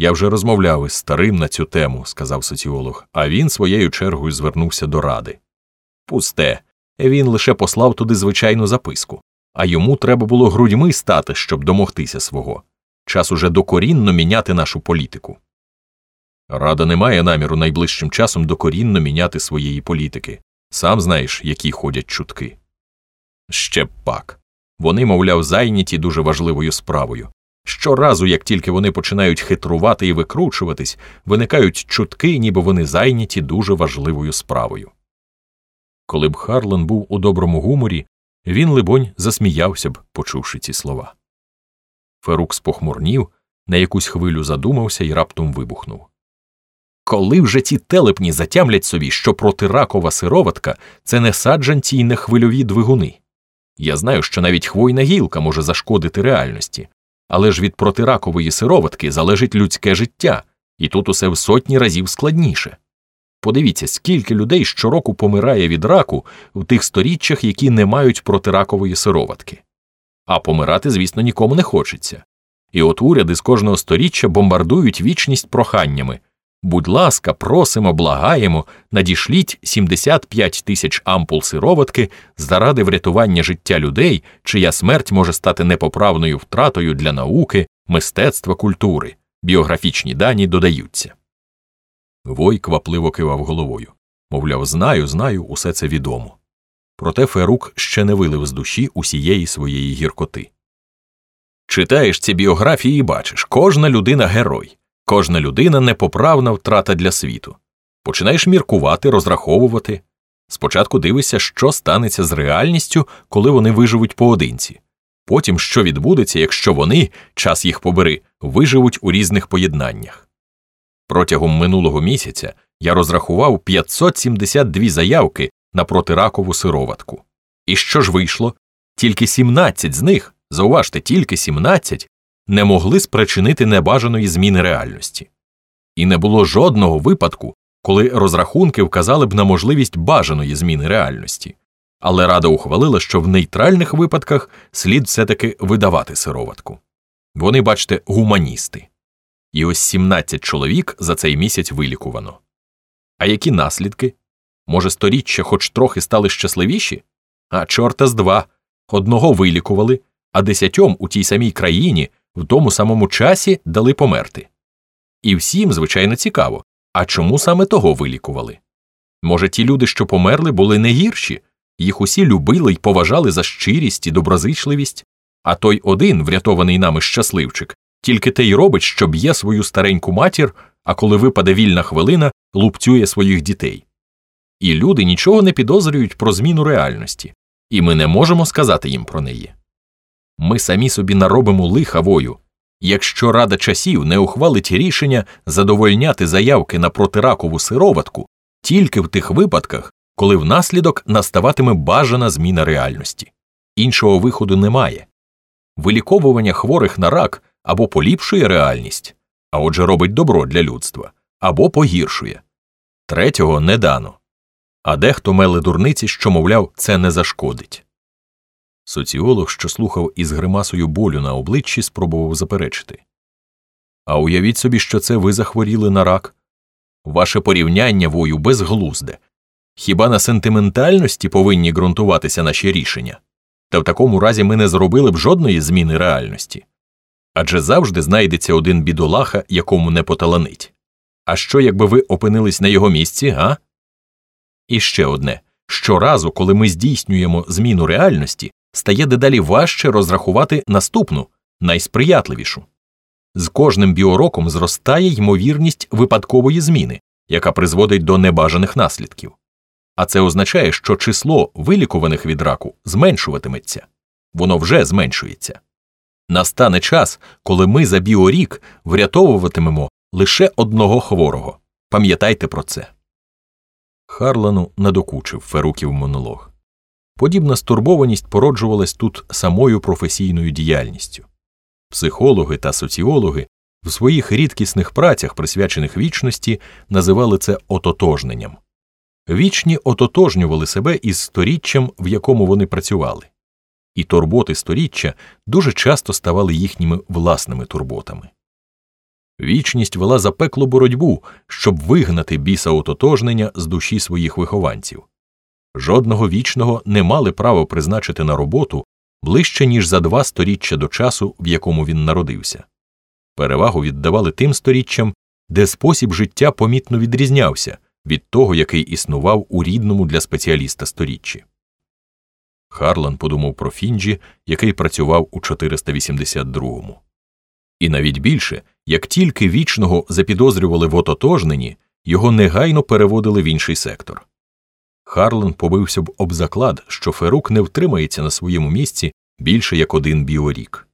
Я вже розмовляв із старим на цю тему, сказав соціолог, а він своєю чергою звернувся до ради. Пусте. Він лише послав туди звичайну записку, а йому треба було грудьми стати, щоб домогтися свого. Час уже докорінно міняти нашу політику. Рада не має наміру найближчим часом докорінно міняти своєї політики. Сам знаєш, які ходять чутки. Ще б пак. Вони, мовляв, зайняті дуже важливою справою. Щоразу, як тільки вони починають хитрувати і викручуватись, виникають чутки, ніби вони зайняті дуже важливою справою. Коли б Харлан був у доброму гуморі, він, либонь, засміявся б, почувши ці слова. Ферук спохмурнів, на якусь хвилю задумався і раптом вибухнув. Коли вже ті телепні затямлять собі, що протиракова сироватка це не саджанці й не хвильові двигуни. Я знаю, що навіть хвойна гілка може зашкодити реальності, але ж від протиракової сироватки залежить людське життя, і тут усе в сотні разів складніше. Подивіться, скільки людей щороку помирає від раку в тих сторіччях, які не мають протиракової сироватки. А помирати, звісно, нікому не хочеться. І от уряди з кожного сторіччя бомбардують вічність проханнями Будь ласка, просимо, благаємо, надішліть 75 тисяч ампул сироватки заради врятування життя людей, чия смерть може стати непоправною втратою для науки, мистецтва, культури. Біографічні дані додаються. Вой квапливо кивав головою. Мовляв, знаю, знаю, усе це відомо. Проте Ферук ще не вилив з душі усієї своєї гіркоти. Читаєш ці біографії і бачиш, кожна людина герой. Кожна людина непоправна втрата для світу. Починаєш міркувати, розраховувати. Спочатку дивишся, що станеться з реальністю, коли вони виживуть поодинці, потім що відбудеться, якщо вони, час їх побери, виживуть у різних поєднаннях. Протягом минулого місяця я розрахував 572 заявки на протиракову сироватку. І що ж вийшло? Тільки 17 з них, зауважте, тільки 17 не могли спричинити небажаної зміни реальності. І не було жодного випадку, коли розрахунки вказали б на можливість бажаної зміни реальності, але Рада ухвалила, що в нейтральних випадках слід все таки видавати сироватку. Вони, бачите, гуманісти. І ось 17 чоловік за цей місяць вилікувано. А які наслідки? Може, сторіччя хоч трохи стали щасливіші? А чорта з два одного вилікували, а десятьом у тій самій країні в тому самому часі дали померти. І всім, звичайно, цікаво, а чому саме того вилікували? Може, ті люди, що померли, були не гірші, їх усі любили й поважали за щирість і доброзичливість, а той один, врятований нами щасливчик, тільки те й робить, що б'є свою стареньку матір, а коли випаде вільна хвилина, лупцює своїх дітей. І люди нічого не підозрюють про зміну реальності, і ми не можемо сказати їм про неї ми самі собі наробимо лиха вою. Якщо рада часів не ухвалить рішення задовольняти заявки на протиракову сироватку тільки в тих випадках, коли внаслідок наставатиме бажана зміна реальності, іншого виходу немає. Виліковування хворих на рак або поліпшує реальність, а отже робить добро для людства, або погіршує. Третього не дано. А дехто мели дурниці, що, мовляв, це не зашкодить. Соціолог, що слухав із гримасою болю на обличчі, спробував заперечити. А уявіть собі, що це ви захворіли на рак. Ваше порівняння вою безглузде. Хіба на сентиментальності повинні ґрунтуватися наші рішення? Та в такому разі ми не зробили б жодної зміни реальності. Адже завжди знайдеться один бідолаха, якому не поталанить. А що, якби ви опинились на його місці, га? І ще одне щоразу, коли ми здійснюємо зміну реальності, стає дедалі важче розрахувати наступну, найсприятливішу. З кожним біороком зростає ймовірність випадкової зміни, яка призводить до небажаних наслідків. А це означає, що число вилікуваних від раку зменшуватиметься воно вже зменшується. Настане час, коли ми за біорік врятовуватимемо лише одного хворого. Пам'ятайте про це. Харлану надокучив Феруків монолог. Подібна стурбованість породжувалась тут самою професійною діяльністю. Психологи та соціологи в своїх рідкісних працях, присвячених вічності, називали це ототожненням. Вічні ототожнювали себе із сторіччям, в якому вони працювали, і турботи сторіччя дуже часто ставали їхніми власними турботами. Вічність вела запеклу боротьбу, щоб вигнати біса ототожнення з душі своїх вихованців. Жодного вічного не мали право призначити на роботу ближче, ніж за два сторіччя до часу, в якому він народився. Перевагу віддавали тим сторіччям, де спосіб життя помітно відрізнявся від того, який існував у рідному для спеціаліста сторіччі. Харлан подумав про Фінджі, який працював у 482-му. І навіть більше, як тільки вічного запідозрювали в ототожненні, його негайно переводили в інший сектор. Харлан побився б об заклад, що Ферук не втримається на своєму місці більше як один біорік.